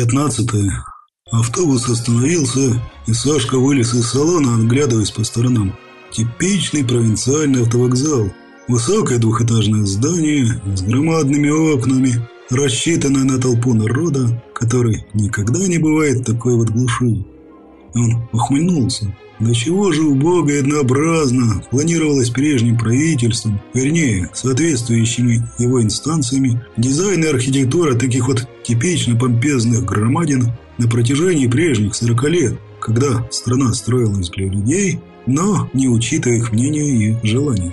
Пятнадцатое. Автобус остановился, и Сашка вылез из салона, оглядываясь по сторонам. Типичный провинциальный автовокзал. Высокое двухэтажное здание с громадными окнами, рассчитанное на толпу народа, который никогда не бывает такой вот глуши. Он ухмыльнулся. До чего же убого и однообразно планировалось прежним правительством, вернее, соответствующими его инстанциями, дизайн и архитектура таких вот типично помпезных громадин на протяжении прежних 40 лет, когда страна строилась для людей, но не учитывая их мнения и желаний.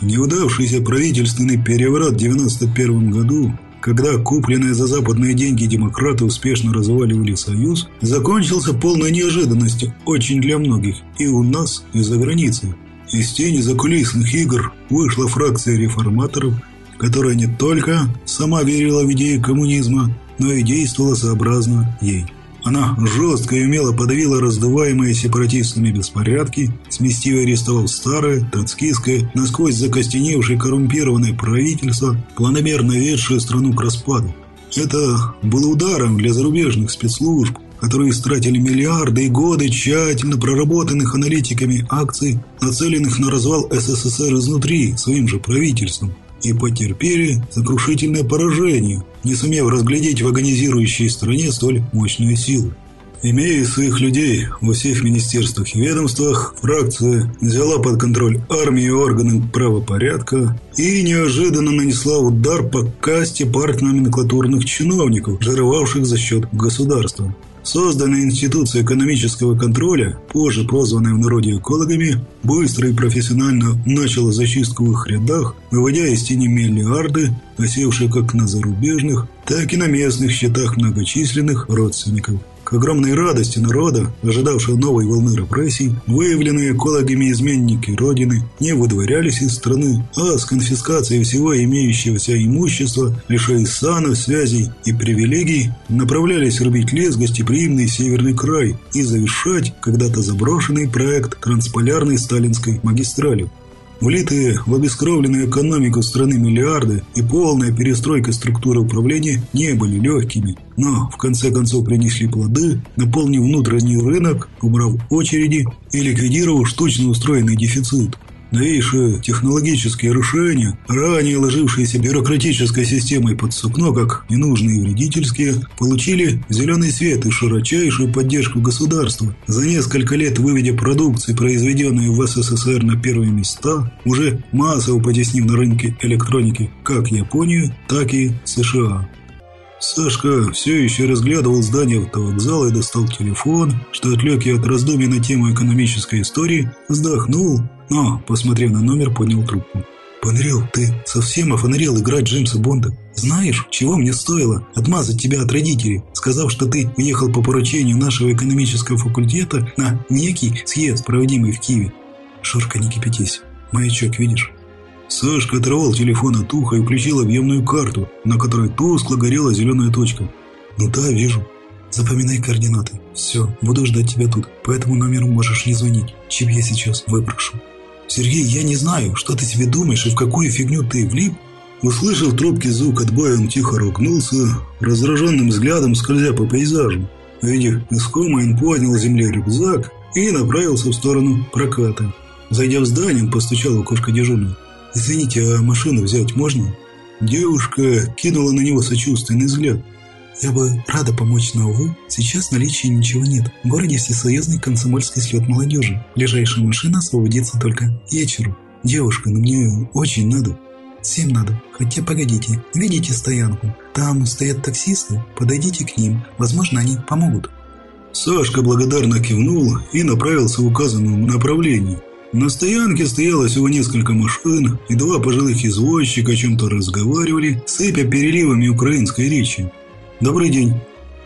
Неудавшийся правительственный переворот в 91 году когда купленные за западные деньги демократы успешно разваливали Союз, закончился полной неожиданностью очень для многих и у нас, и за границей. Из тени закулисных игр вышла фракция реформаторов, которая не только сама верила в идеи коммунизма, но и действовала сообразно ей. Она жестко и умело подавила раздуваемые сепаратистами беспорядки, сместив и арестовав старое, троцкистское, насквозь закостеневшее коррумпированное правительство, планомерно ведшее страну к распаду. Это было ударом для зарубежных спецслужб, которые истратили миллиарды и годы тщательно проработанных аналитиками акций, нацеленных на развал СССР изнутри своим же правительством и потерпели сокрушительное поражение, не сумев разглядеть в агонизирующей стране столь мощную силу. Имея своих людей во всех министерствах и ведомствах, фракция взяла под контроль армию и органы правопорядка и неожиданно нанесла удар по касте партноменклатурных чиновников, жировавших за счет государства. Созданная институция экономического контроля, позже прозванная в народе экологами, быстро и профессионально начала зачистку в их рядах, выводя из тени миллиарды, осевшие как на зарубежных, так и на местных счетах многочисленных родственников. К огромной радости народа, ожидавшего новой волны репрессий, выявленные экологами изменники Родины не выдворялись из страны, а с конфискацией всего имеющегося имущества, лишаясь санов, связей и привилегий, направлялись рубить лес гостеприимный Северный край и завершать когда-то заброшенный проект трансполярной сталинской магистрали. Влитые в обескровленную экономику страны миллиарды и полная перестройка структуры управления не были легкими, но в конце концов принесли плоды, наполнив внутренний рынок, убрав очереди и ликвидировав штучно устроенный дефицит. Новейшие технологические решения, ранее ложившиеся бюрократической системой под сукно, как ненужные вредительские, получили зеленый свет и широчайшую поддержку государства, за несколько лет выведя продукции, произведенные в СССР на первые места, уже массово потеснив на рынке электроники как Японию, так и США. Сашка все еще разглядывал здание автовокзала и достал телефон, что отвлек ее от раздумий на тему экономической истории, вздохнул, но, посмотрев на номер, поднял трубку. «Понрел, ты совсем офонарел играть Джеймса Бонда. Знаешь, чего мне стоило отмазать тебя от родителей, сказав, что ты уехал по поручению нашего экономического факультета на некий съезд, проводимый в Киеве? Шурка, не кипятись. Маячок видишь?» Сашка оторвал телефон от уха и включил объемную карту, на которой тускло горела зеленая точка. «Ну да, вижу. Запоминай координаты. Все, буду ждать тебя тут. По этому номеру можешь не звонить. Чип я сейчас выброшу». «Сергей, я не знаю, что ты себе думаешь и в какую фигню ты влип?» Услышав в трубке звук отбоя, он тихо ругнулся, раздраженным взглядом скользя по пейзажу. Видя искомый, он поднял с земли рюкзак и направился в сторону проката. Зайдя в здание, он постучал в окошко дежурного. «Извините, а машину взять можно?» Девушка кинула на него сочувственный взгляд. «Я бы рада помочь, но, увы, сейчас в наличии ничего нет. В городе всесоюзный комсомольский слет молодежи. Ближайшая машина освободится только вечеру. Девушка, ну мне очень надо». «Всем надо. Хотя погодите, видите стоянку? Там стоят таксисты. Подойдите к ним. Возможно, они помогут». Сашка благодарно кивнул и направился в указанном направлении. На стоянке стояло всего несколько машин, и два пожилых извозчика о чем-то разговаривали, сыпя переливами української речи. «Добрый день.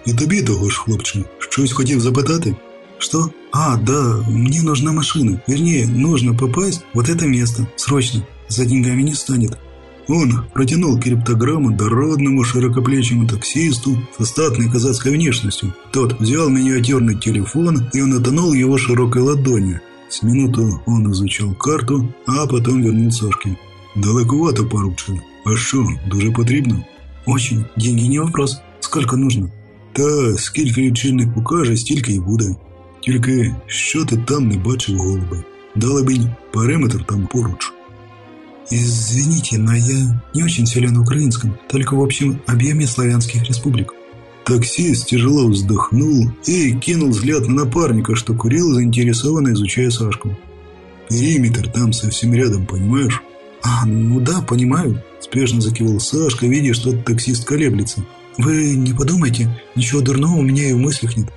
И тобі того ж, хлопче, щось хотів запитати?» «Что? А, да, мне нужна машина. Вернее, нужно попасть в вот это место. Срочно. За деньгами не станет». Он протянул криптограмму дородному широкоплечему таксисту с остатной казацкой внешностью. Тот взял миниатюрный телефон, и он отонул его широкой ладонью. С минуту он изучал карту, а потом вернул Сашке. «Далековато, поручик. А що, дуже потрібно?» «Очень. Деньги не вопрос. Сколько нужно?» Та скільки лічильник покаже, стільки й буде. Тільки що ти там не бачив голуби? Далебень, периметр там поруч. Извините, но я не очень силен в украинском, только в общем объеме славянских республик. Таксист тяжело вздохнул и кинул взгляд на напарника, что курил, заинтересованно изучая Сашку. «Периметр там совсем рядом, понимаешь?» «А, ну да, понимаю», – спешно закивал Сашка, видя, что таксист колеблется. «Ви не подумайте, нічого дурного у мене і в мислях нет».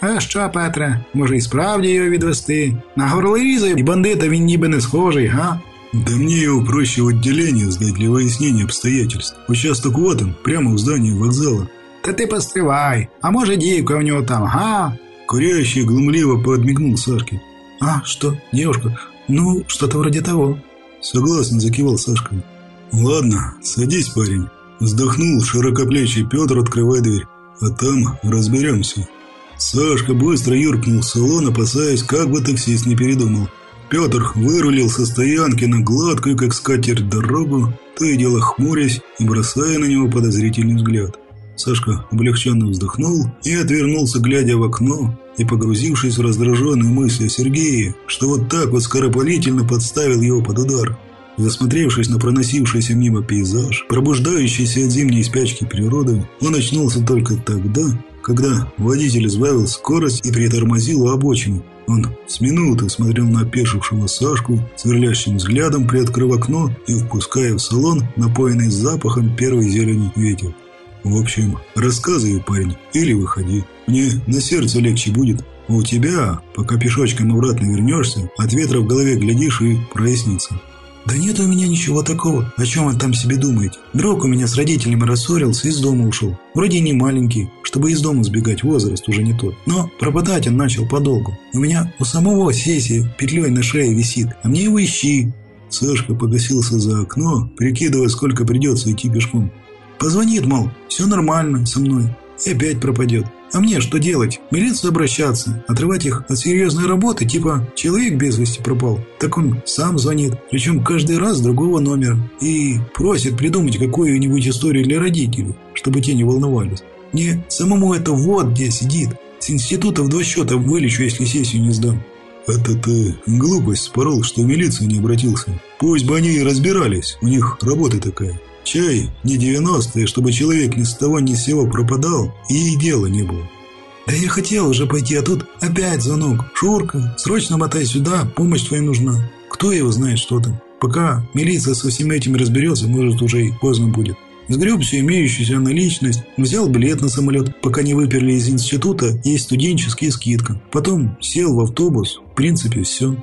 А що, Петре, може і справді його відвести? На горлоріза і бандита він ніби не схожий, га? Да мне его проще в отделение сдать для выяснения обстоятельств. Участок вот он, прямо в здании вокзала. Та ти постривай, а може дівка у нього там, га? Курящий глумливо подмигнул Сашке. «А, что, девушка? Ну, что-то вроде того». Согласно закивал Сашка. «Ладно, садись, парень». Вздохнул широкоплечий Петр, открывая дверь. «А там разберемся». Сашка быстро юркнул в салон, опасаясь, как бы таксист не передумал. Петр вырулил со стоянки на гладкую, как скатерть, дорогу, то и дело хмурясь и бросая на него подозрительный взгляд. Сашка облегченно вздохнул и отвернулся, глядя в окно и погрузившись в раздраженные мысли о Сергее, что вот так вот скоропалительно подставил его под удар. Засмотревшись на проносившийся мимо пейзаж, пробуждающийся от зимней спячки природы, он очнулся только тогда, когда водитель сбавил скорость и притормозил у обочины. Он с минуты смотрел на опешившего Сашку, сверлящим взглядом приоткрыв окно и впуская в салон напоенный запахом первой зелени ветер. В общем, рассказывай, парень, или выходи. Мне на сердце легче будет. А у тебя, пока пешочком обратно вернешься, от ветра в голове глядишь и прояснится. «Да нет у меня ничего такого. О чем вы там себе думаете? Друг у меня с родителями рассорился, из дома ушел. Вроде не маленький, чтобы из дома сбегать, возраст уже не тот. Но пропадать он начал подолгу. У меня у самого сессия петлей на шее висит, а мне его ищи». Сашка погасился за окно, прикидывая, сколько придется идти пешком. Позвонит, мол, все нормально со мной. И опять пропадет. А мне что делать? Милицию обращаться? Отрывать их от серьезной работы? Типа, человек без вести пропал. Так он сам звонит. Причем каждый раз с другого номера. И просит придумать какую-нибудь историю для родителей, чтобы те не волновались. Мне самому это вот где сидит. С института в два счета вылечу, если сессию не сдам. Это ты глупость спорол, что в милицию не обратился. Пусть бы они и разбирались, у них работа такая. Чай не 90-е, чтобы человек ни с того ни с сего пропадал, и дела не было. Да я хотел уже пойти, а тут опять звонок. Шурка, срочно мотай сюда, помощь твоя нужна. Кто его знает, что там. Пока милиция со всем этим разберется, может уже и поздно будет. Сгреб всю имеющуюся наличность, взял билет на самолет, пока не выперли из института, есть студенческие скидка. Потом сел в автобус, в принципе все.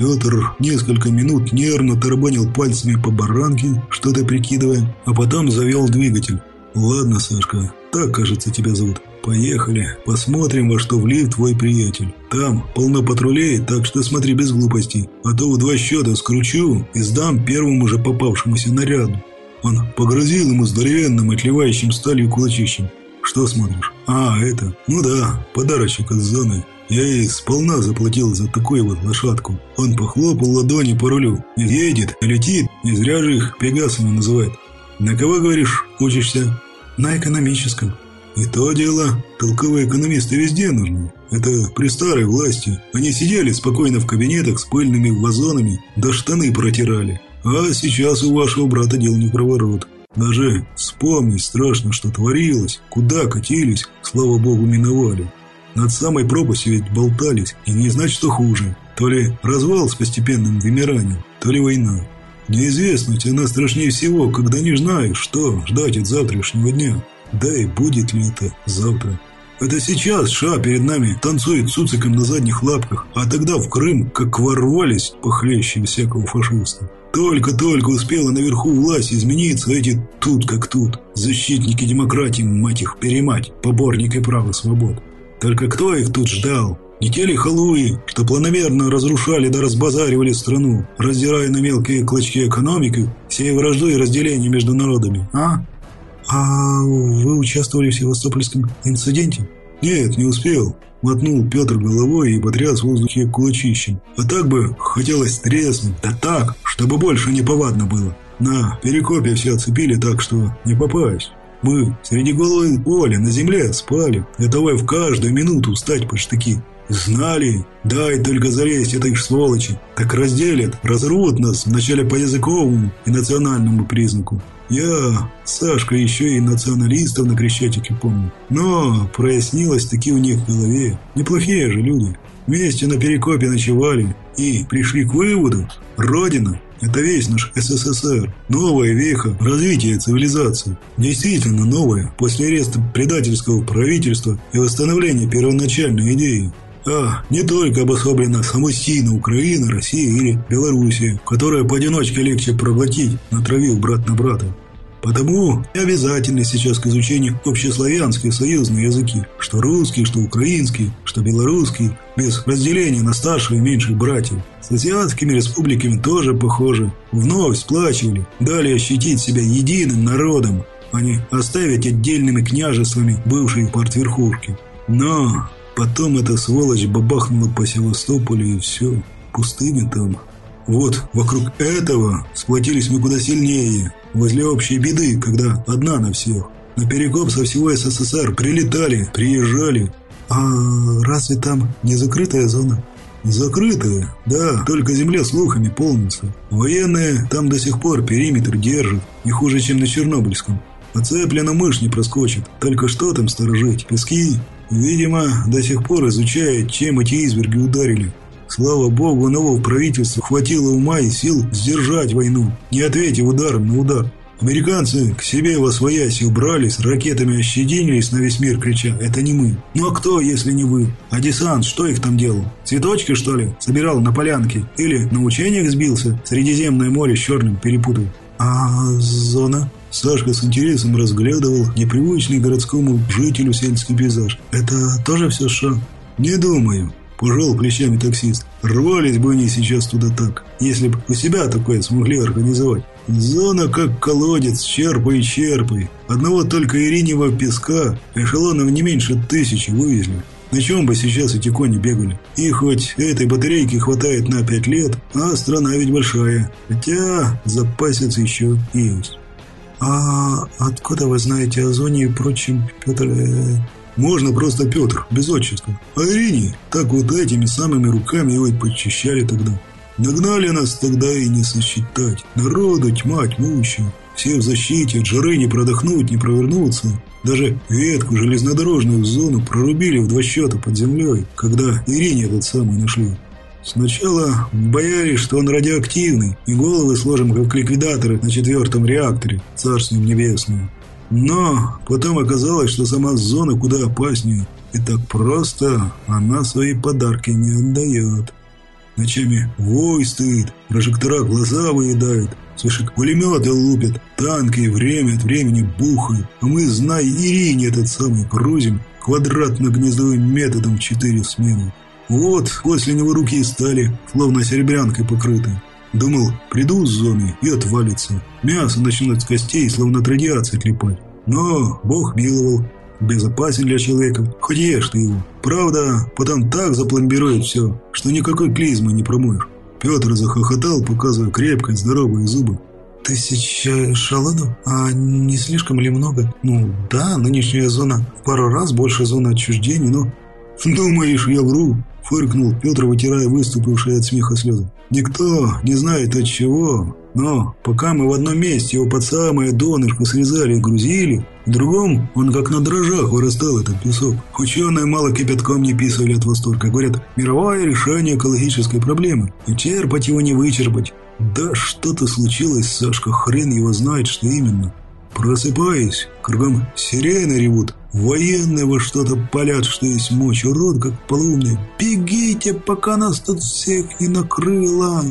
Петр несколько минут нервно тарабанил пальцами по баранке, что-то прикидывая, а потом завел двигатель. «Ладно, Сашка, так, кажется, тебя зовут. Поехали, посмотрим, во что влив твой приятель. Там полно патрулей, так что смотри без глупостей, а то в два счета скручу и сдам первому же попавшемуся наряду». Он погрузил ему здоровенным, отливающим сталью кулачищем. «Что смотришь? А, это, ну да, подарочек из зоны. Я ей сполна заплатил за такую вот лошадку. Он похлопал ладони по рулю. Едет, летит, не зря же их Пегасами называют. На кого, говоришь, учишься? На экономическом. И то дело, толковые экономисты везде нужны. Это при старой власти. Они сидели спокойно в кабинетах с пыльными вазонами, да штаны протирали. А сейчас у вашего брата дел не проворот. Даже вспомнить страшно, что творилось, куда катились, слава богу, миновали. Над самой пропастью ведь болтались, и не знать, что хуже. То ли развал с постепенным вымиранием, то ли война. Неизвестность, она страшнее всего, когда не знаешь, что ждать от завтрашнего дня. Да и будет ли это завтра. Это сейчас Ша перед нами танцует цуциком на задних лапках, а тогда в Крым как ворвались похлеще всякого фашиста. Только-только успела наверху власть измениться, эти тут как тут. Защитники демократии, мать их, перемать, поборники права свобод. Только кто их тут ждал? Не те ли халуи, что планомерно разрушали да разбазаривали страну, раздирая на мелкие клочки экономики, сея вражду и разделение между народами, а? А вы участвовали в Севастопольском инциденте? Нет, не успел. Мотнул Петр головой и потряс в воздухе кулачищем. А так бы хотелось треснуть, да так, чтобы больше не повадно было. На Перекопе все оцепили так, что не попасть. Мы среди голого поля на земле спали, готовые в каждую минуту встать под штыки. Знали, дай только залезть этой сволочи, так разделят, разрвут нас вначале по языковому и национальному признаку. Я, Сашка, еще и националистов на Крещатике помню. Но прояснилось таки у них в голове. Неплохие же люди. Вместе на Перекопе ночевали и пришли к выводу, Родина – это весь наш СССР. Новая веха развития цивилизации. Действительно новая, после ареста предательского правительства и восстановления первоначальной идеи. А, не только обособлена самостийно Украина, Россия или Белоруссия, которая поодиночке легче проглотить, натравив брат на брата. Потому обязательно сейчас к изучению общеславянские союзные языки, что русский, что украинский, что белорусский, без разделения на старших и меньших братьев. С азиатскими республиками тоже похоже. Вновь сплачивали, дали ощутить себя единым народом, а не оставить отдельными княжествами бывшие партверхушки. Но потом эта сволочь бабахнула по Севастополю и все, пустыня там. Вот вокруг этого сплотились мы куда сильнее, возле общей беды, когда одна на всех. На перекоп со всего СССР прилетали, приезжали. А разве там не закрытая зона? Закрытая, да, только земля слухами полнится. Военные там до сих пор периметр держат, не хуже, чем на Чернобыльском. Оцеплена мышь не проскочит, только что там сторожить? Пески? Видимо, до сих пор изучает, чем эти изверги ударили. Слава богу, нового правительства хватило ума и сил сдержать войну, не ответив ударом на удар. Американцы к себе во свояси убрались, ракетами ощединились на весь мир, крича «Это не мы». Ну а кто, если не вы? А десант, что их там делал? Цветочки, что ли? Собирал на полянке? Или на учениях сбился? Средиземное море с черным перепутал? А зона? Сашка с интересом разглядывал непривычный городскому жителю сельский пейзаж. Это тоже все США? Не думаю. Пожал плечами таксист. Рвались бы они сейчас туда так, если бы у себя такое смогли организовать. Зона как колодец, черпай и черпай. Одного только ириневого песка эшелонов не меньше тысячи вывезли. На чем бы сейчас эти кони бегали? И хоть этой батарейки хватает на пять лет, а страна ведь большая. Хотя запасец еще есть. «А откуда вы знаете о зоне и прочем, Петр...» можно просто Петр, без отчества. А Ирине так вот этими самыми руками его и подчищали тогда. Нагнали нас тогда и не сосчитать. Народу тьма тьмущая. Все в защите, от жары не продохнуть, не провернуться. Даже ветку железнодорожную зону прорубили в два счета под землей, когда Ирине этот самый нашли. Сначала боялись, что он радиоактивный, и головы сложим, как ликвидаторы на четвертом реакторе, царством небесным. Но потом оказалось, что сама зона куда опаснее. И так просто она свои подарки не отдает. Ночами вой стоит, прожектора глаза выедают, слышишь, пулеметы лупят, танки время от времени бухают, а мы, знай, Ирине этот самый грузим квадратно-гнездовым методом в четыре смены. Вот после него руки стали, словно серебрянкой покрыты. Думал, приду с зоны и отвалится. Мясо начнет с костей, словно от радиации клепать. Но Бог миловал. Безопасен для человека. Хоть ешь ты его. Правда, потом так запломбирует все, что никакой клизмы не промоешь. Петр захохотал, показывая крепкие, здоровые зубы. Тысяча шаланов? А не слишком ли много? Ну, да, нынешняя зона в пару раз больше зоны отчуждения, но... Думаешь, я вру? Фыркнул Петр, вытирая выступившие от смеха слезы. Никто не знает от чего, но пока мы в одном месте его под самое донышко срезали и грузили, в другом он как на дрожжах вырастал этот песок. Ученые мало кипятком не писали от восторга. Говорят, мировое решение экологической проблемы. И черпать его не вычерпать. Да что-то случилось, Сашка, хрен его знает, что именно. Просыпаюсь, кругом сирены ревут, военные во что-то палят, что есть мочь, урод как полумный. Бегите, пока нас тут всех не накрыло.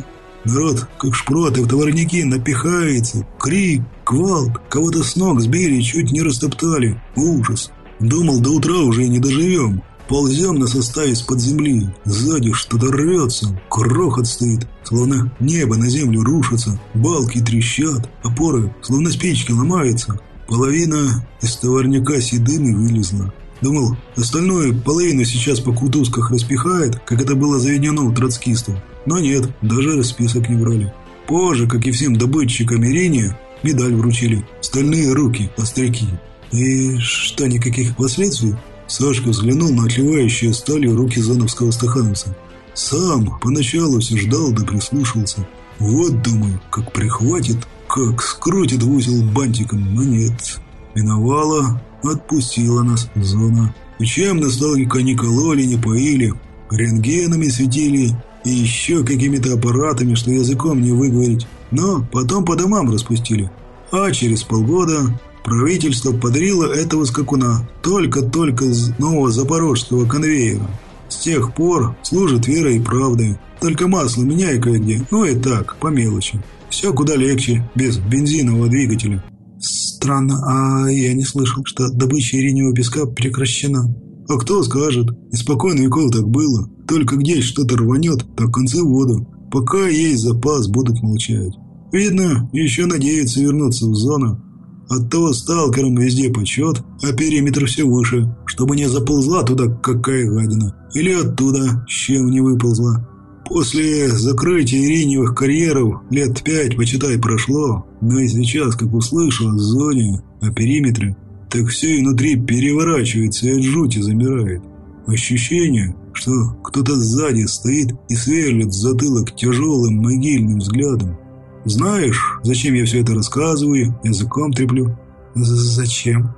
Народ, как шпроты в товарники, напихается. Крик, гвалт, кого-то с ног сбили, чуть не растоптали. Ужас. Думал, до утра уже не доживем. Ползем на составе из-под земли. Сзади что-то рвется. Крохот стоит, словно небо на землю рушится. Балки трещат, опоры, словно спички ломаются. Половина из товарняка седыми вылезла. Думал, остальную половину сейчас по кутузках распихает, как это было заведено у троцкистов. Но нет, даже список не брали. Позже, как и всем добытчикам Ирине, медаль вручили. Стальные руки, остряки. И что, никаких последствий? Сашка взглянул на отливающие сталью руки зоновского стахановца. Сам поначалу все ждал да прислушивался. Вот, думаю, как прихватит, как скрутит в узел бантиком, но нет. Миновала, отпустила нас зона. И чем ностальгика не кололи, не поили, рентгенами светили и еще какими-то аппаратами, что языком не выговорить. Но потом по домам распустили. А через полгода правительство подарило этого скакуна только-только с нового запорожского конвейера. С тех пор служит верой и правдой. Только масло меняй кое-где, ну и так, по мелочи. Все куда легче, без бензинового двигателя. Странно, а я не слышал, что добыча ириневого песка прекращена. А кто скажет? Испокойно веков так было. Только где что-то рванет, так концы в воду. Пока есть запас, будут молчать. Видно, еще надеются вернуться в зону. Оттого сталкерам везде почет, а периметр все выше, чтобы не заползла туда какая гадина. Или оттуда, с чем не выползла. После закрытия ириневых карьеров лет пять, почитай, прошло. Но и сейчас, как услышал о зоне, о периметре, так все и внутри переворачивается и от жути замирает. Ощущение, что кто-то сзади стоит и сверлит затылок тяжелым могильным взглядом. Знаешь, зачем я все это рассказываю, языком треплю? Зачем?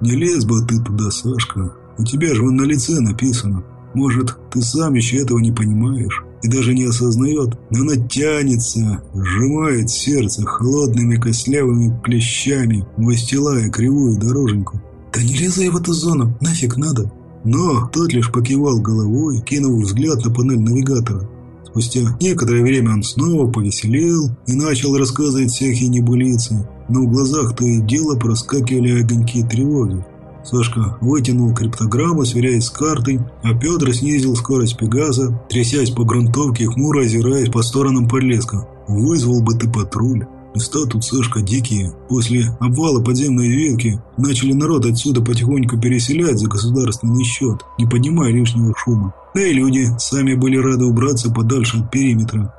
Не лез бы ты туда, Сашка. У тебя же вон на лице написано. Может, ты сам еще этого не понимаешь и даже не осознает, но она тянется, сжимает сердце холодными костлявыми клещами, выстилая кривую дороженьку. «Да не лезай в эту зону, нафиг надо!» Но тот лишь покивал головой, кинув взгляд на панель навигатора. Спустя некоторое время он снова повеселел и начал рассказывать всякие небылицы, но в глазах то и дело проскакивали огоньки тревоги. Сашка вытянул криптограмму, сверяясь с картой, а Петр снизил скорость Пегаса, трясясь по грунтовке хмуро озираясь по сторонам подлеска. «Вызвал бы ты патруль». Места тут, Сашка, дикие. После обвала подземной ветки начали народ отсюда потихоньку переселять за государственный счет, не поднимая лишнего шума. Да и люди сами были рады убраться подальше от периметра.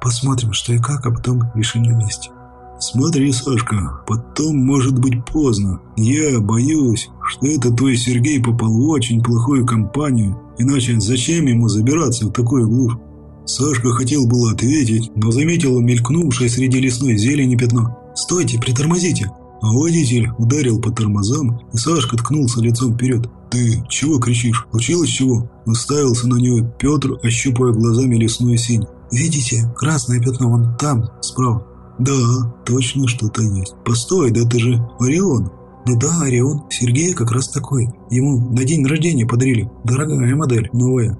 Посмотрим, что и как, а потом решим на месте. «Смотри, Сашка, потом может быть поздно. Я боюсь, что это твой Сергей попал в очень плохую компанию, иначе зачем ему забираться в такую глушь?» Сашка хотел было ответить, но заметил мелькнувшее среди лесной зелени пятно. «Стойте, притормозите!» А водитель ударил по тормозам, и Сашка ткнулся лицом вперед. «Ты чего кричишь? Случилось чего?» Уставился на него Петр, ощупывая глазами лесную синь. «Видите, красное пятно вон там, справа». «Да, точно что-то есть. Постой, да это же Орион!» «Ну да, Орион. Сергей как раз такой. Ему на день рождения подарили. Дорогая модель, новая».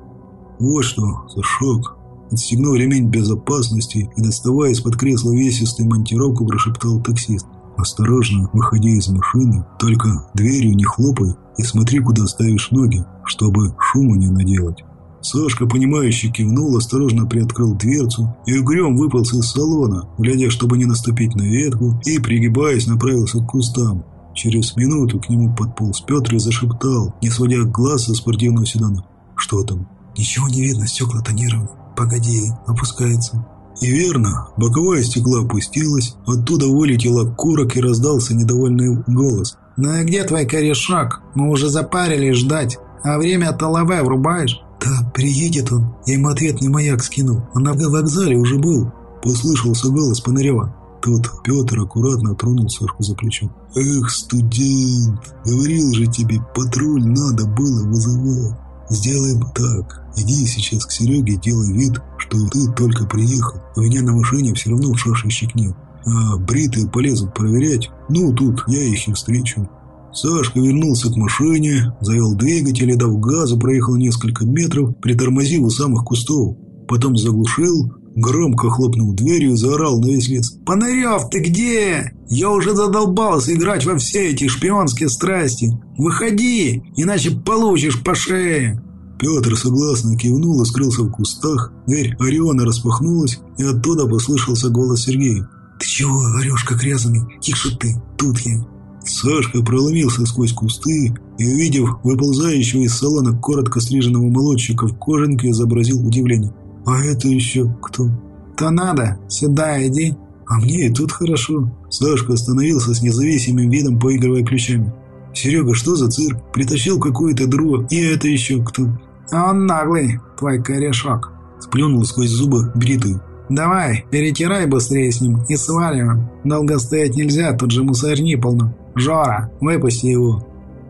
«Вот что, Сашок!» Отстегнув ремень безопасности и доставая из-под кресла весистую монтировку, прошептал таксист. «Осторожно, выходи из машины, только дверью не хлопай и смотри, куда ставишь ноги, чтобы шуму не наделать». Сашка, понимающе кивнул, осторожно приоткрыл дверцу и угрём выполз из салона, глядя, чтобы не наступить на ветку, и, пригибаясь, направился к кустам. Через минуту к нему подполз Петр и зашептал, не сводя глаз со спортивного седана. «Что там?» «Ничего не видно, стекла тонированы. Погоди, опускается». И верно, боковое стекло опустилось, оттуда вылетел окурок и раздался недовольный голос. «Ну и где твой корешок? Мы уже запарились ждать, а время от врубаешь?» «Да, приедет он. Я ему ответный маяк скинул. Он на вокзале уже был». Послышался голос Панарева. Тот Петр аккуратно тронул Сашку за плечо. «Эх, студент, говорил же тебе, патруль надо было вызывать. Сделаем так. Иди сейчас к Сереге делай вид, что ты только приехал. У меня на машине все равно шашечек нет. А бритые полезут проверять. Ну, тут я их и встречу. Сашка вернулся к машине, завел двигатель и, дав газу, проехал несколько метров, притормозил у самых кустов. Потом заглушил, громко хлопнул дверью и заорал на весь лес. «Панарев, ты где? Я уже задолбался играть во все эти шпионские страсти. Выходи, иначе получишь по шее!» Петр согласно кивнул и скрылся в кустах. Дверь Ориона распахнулась, и оттуда послышался голос Сергея. «Ты чего орешь, как резанный? Тише ты, тут я!» Сашка проломился сквозь кусты и, увидев выползающего из салона коротко стриженного молодчика в кожанке, изобразил удивление. «А это еще кто?» «То надо, сюда иди». «А мне и тут хорошо». Сашка остановился с независимым видом, поигрывая ключами. Серега, что за цирк? Притащил какое-то дрова, и это еще кто? Он наглый, твой корешок. Сплюнул сквозь зубы бритый. «Давай, перетирай быстрее с ним и сваливаем. Долго стоять нельзя, тут же мусорни полно. Жора, выпусти его».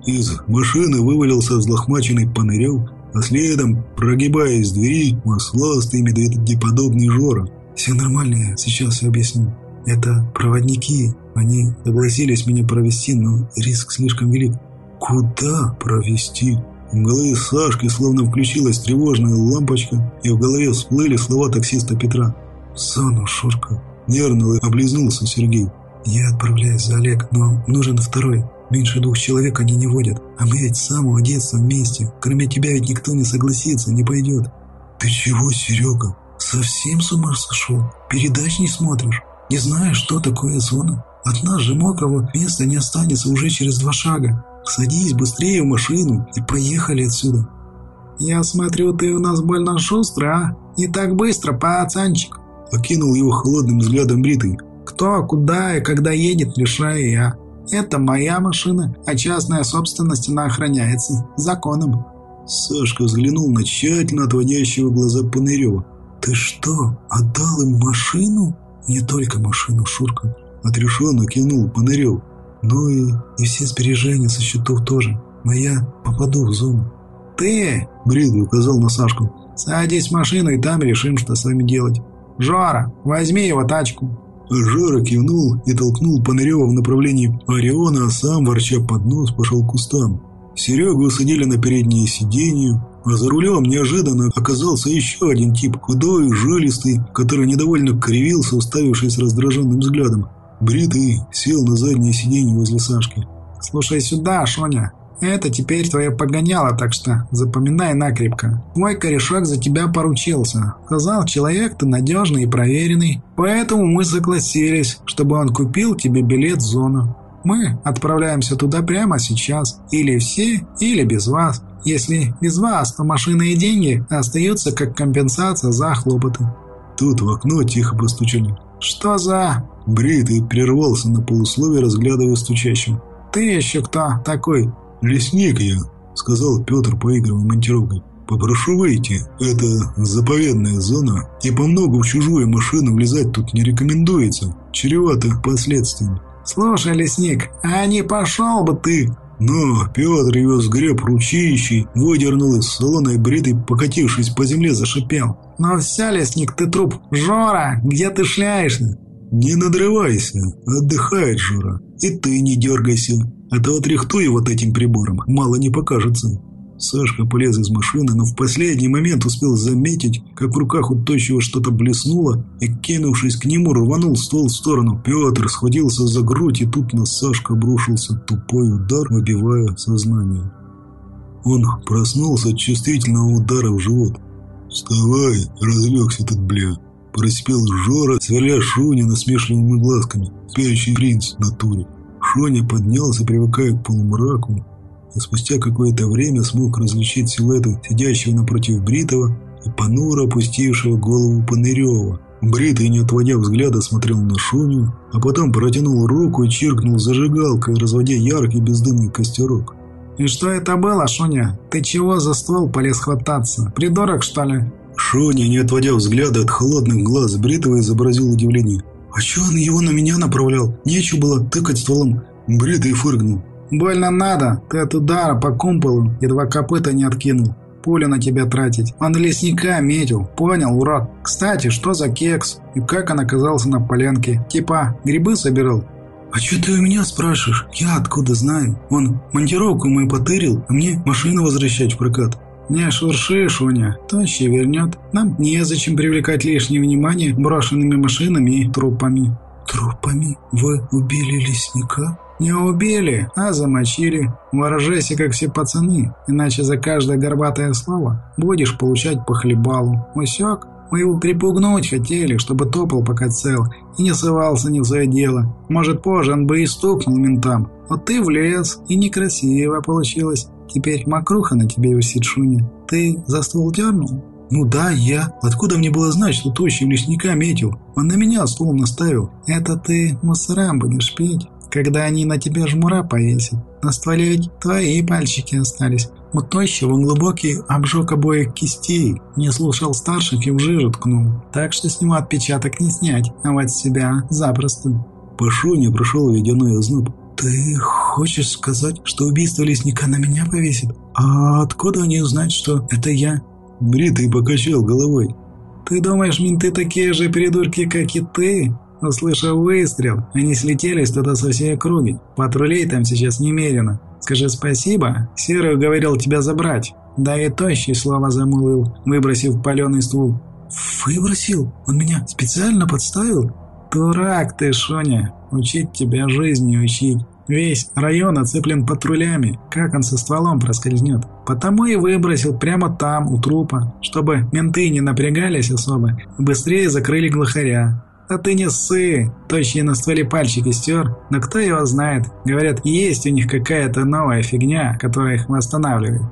Из машины вывалился взлохмаченный Панырев, а следом, прогибаясь двери, масластый медведеподобный Жора. «Все нормально, я сейчас все объясню. Это проводники. Они согласились меня провести, но риск слишком велик». «Куда провести?» В голове Сашки словно включилась тревожная лампочка, и в голове всплыли слова таксиста Петра. «Зону, Шурка!» Нервно облизнулся Сергей. «Я отправляюсь за Олег, но нужен второй. Меньше двух человек они не водят. А мы ведь с самого детства вместе. Кроме тебя ведь никто не согласится, не пойдет». «Ты чего, Серега?» «Совсем с ума сошел? Передач не смотришь? Не знаешь, что такое зона? От нас же мокрого места не останется уже через два шага. Садись быстрее в машину и поехали отсюда». «Я смотрю, ты у нас больно шустрый, а? Не так быстро, пацанчик!» Окинул его холодным взглядом бритый. «Кто, куда и когда едет, решаю я. Это моя машина, а частная собственность она охраняется законом». Сашка взглянул на тщательно отводящего глаза Панырева. «Ты что, отдал им машину?» «Не только машину, Шурка», — отрешенно кинул Панырев. Ну и, и все сбережения со счетов тоже. Но я попаду в зону. «Ты!» – Бридль указал на Сашку. «Садись в машину, и там решим, что с вами делать. Жора, возьми его тачку». Жора кивнул и толкнул Панырева в направлении Ориона, а сам, ворча под нос, пошел к кустам. Серегу усадили на переднее сиденье, а за рулем неожиданно оказался еще один тип, худой, жилистый, который недовольно кривился, уставившись раздраженным взглядом. Бритый сел на заднее сиденье возле Сашки. «Слушай сюда, Шоня, это теперь твое погоняло, так что запоминай накрепко. Мой корешок за тебя поручился. Сказал, человек ты надежный и проверенный. Поэтому мы согласились, чтобы он купил тебе билет в зону. Мы отправляемся туда прямо сейчас. Или все, или без вас. Если без вас, то машина и деньги остаются как компенсация за хлопоты». Тут в окно тихо постучали. «Что за...» Бритый прервался на полусловие, разглядывая стучащим. «Ты еще кто такой?» «Лесник я», — сказал Петр, поигрывая монтировкой. «Попрошу выйти. Это заповедная зона, и по много в чужую машину влезать тут не рекомендуется. Чревато последствиями». «Слушай, лесник, а не пошел бы ты...» Но Петр его сгреб ручищей, выдернул из салона и бритый, покатившись по земле, зашипел. «Ну все, лесник, ты труп! Жора, где ты шляешься?» «Не надрывайся, отдыхает Жора. И ты не дергайся, а то отряхтую вот этим прибором, мало не покажется». Сашка полез из машины, но в последний момент успел заметить, как в руках у тощего что-то блеснуло, и, кинувшись к нему, рванул ствол в сторону. Петр схватился за грудь, и тут на Сашка обрушился тупой удар, выбивая сознание. Он проснулся от чувствительного удара в живот. «Вставай, разлегся тут, бля!» Проспел Жора, сверля Шуня насмешливыми глазками. Спящий принц в натуре. Шоня поднялся, привыкая к полумраку, и спустя какое-то время смог различить силуэты сидящего напротив Бритова и понуро опустившего голову Панырева. Бритый, не отводя взгляда, смотрел на Шуню, а потом протянул руку и чиркнул зажигалкой, разводя яркий бездымный костерок. «И что это было, Шуня? Ты чего за ствол полез хвататься? Придурок, что ли?» Шуня, не отводя взгляда от холодных глаз Бритова, изобразил удивление. «А чё он его на меня направлял? Нечего было тыкать стволом». Бритый фыркнул. «Больно надо. Ты от удара по кумполу едва копыта не откинул. Пулю на тебя тратить. Он лесника метил. Понял, урод. Кстати, что за кекс? И как он оказался на полянке? Типа, грибы собирал?» «А что ты у меня спрашиваешь? Я откуда знаю? Он монтировку мою потырил, а мне машину возвращать в прокат». «Не шурши, Шуня, тощий вернет. Нам незачем привлекать лишнее внимание брошенными машинами и трупами». «Трупами? Вы убили лесника?» «Не убили, а замочили. Выражайся, как все пацаны, иначе за каждое горбатое слово будешь получать по хлебалу. Усек? Мы его припугнуть хотели, чтобы топал пока цел и не сывался не в свое дело. Может, позже он бы и стукнул ментам. Вот ты влез, и некрасиво получилось. Теперь мокруха на тебе висит, Шуня. Ты за ствол дернул?» «Ну да, я. Откуда мне было знать, что тощий лесника метил? Он на меня ствол наставил». «Это ты мусорам будешь петь?» когда они на тебя жмура повесят. На стволе ведь твои пальчики остались. У тощего глубокий обжег обоих кистей, не слушал старших и в жижу ткнул. Так что с него отпечаток не снять, а вот себя запросто. По шуне прошел ледяной озноб. «Ты хочешь сказать, что убийство лесника на меня повесит? А откуда они узнают, что это я?» Бритый покачал головой. «Ты думаешь, менты такие же придурки, как и ты?» Услышав выстрел, они слетелись туда со всей округи. Патрулей там сейчас немерено. Скажи спасибо, Серый уговорил тебя забрать. Да и тощий слово замулыл, выбросив паленый ствол. «Выбросил? Он меня специально подставил?» «Дурак ты, Шоня! Учить тебя жизни учить. Весь район оцеплен патрулями. Как он со стволом проскользнет? Потому и выбросил прямо там, у трупа, чтобы менты не напрягались особо и быстрее закрыли глухаря. А ты не ссы, тощий на стволе пальчики стер, но кто его знает. Говорят, есть у них какая-то новая фигня, которая их восстанавливает.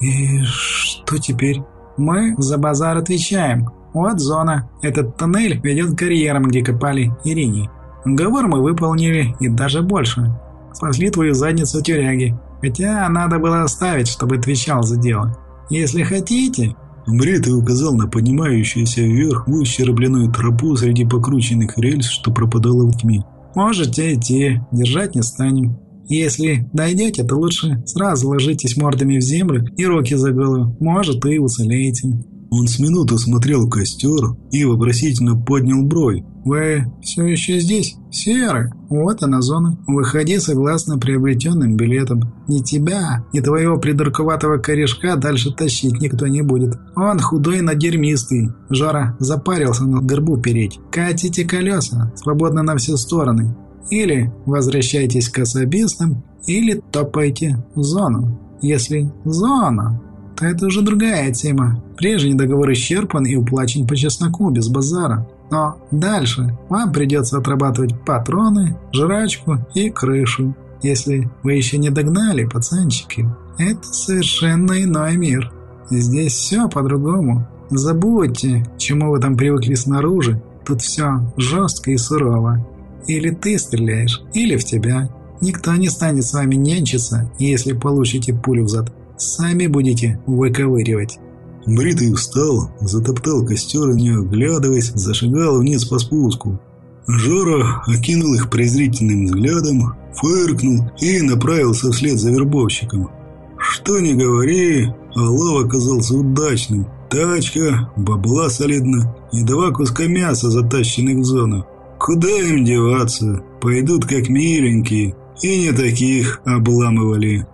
И что теперь? Мы за базар отвечаем. Вот зона. Этот тоннель ведет к карьерам, где копали Ирине. Уговор мы выполнили, и даже больше. Спасли твою задницу тюряги. Хотя надо было оставить, чтобы отвечал за дело. Если хотите, Бритый указал на поднимающуюся вверх выщербленную тропу среди покрученных рельс, что пропадало в тьме. «Можете идти, держать не станем. Если дойдете, то лучше сразу ложитесь мордами в землю и руки за голову. Может, и уцелеете». Он с минуту смотрел костер и вопросительно поднял бровь. «Вы все еще здесь? Серый? Вот она зона. Выходи согласно приобретенным билетам. Ни тебя, ни твоего придурковатого корешка дальше тащить никто не будет. Он худой, но дерьмистый. Жора запарился на горбу переть. Катите колеса, свободно на все стороны. Или возвращайтесь к особистам, или топайте в зону. Если зона, то это уже другая тема. Прежний договор исчерпан и уплачен по чесноку, без базара. Но дальше вам придется отрабатывать патроны, жрачку и крышу. Если вы еще не догнали, пацанчики, это совершенно иной мир. Здесь все по-другому. Забудьте, чему вы там привыкли снаружи. Тут все жестко и сурово. Или ты стреляешь, или в тебя. Никто не станет с вами нянчиться, если получите пулю в зад. Сами будете выковыривать. Бритый встал, затоптал костер не оглядываясь, зашагал вниз по спуску. Жора окинул их презрительным взглядом, фыркнул и направился вслед за вербовщиком. Что ни говори, Аллов оказался удачным. Тачка, бабла солидно и два куска мяса, затащенных в зону. Куда им деваться? Пойдут как миленькие. И не таких обламывали.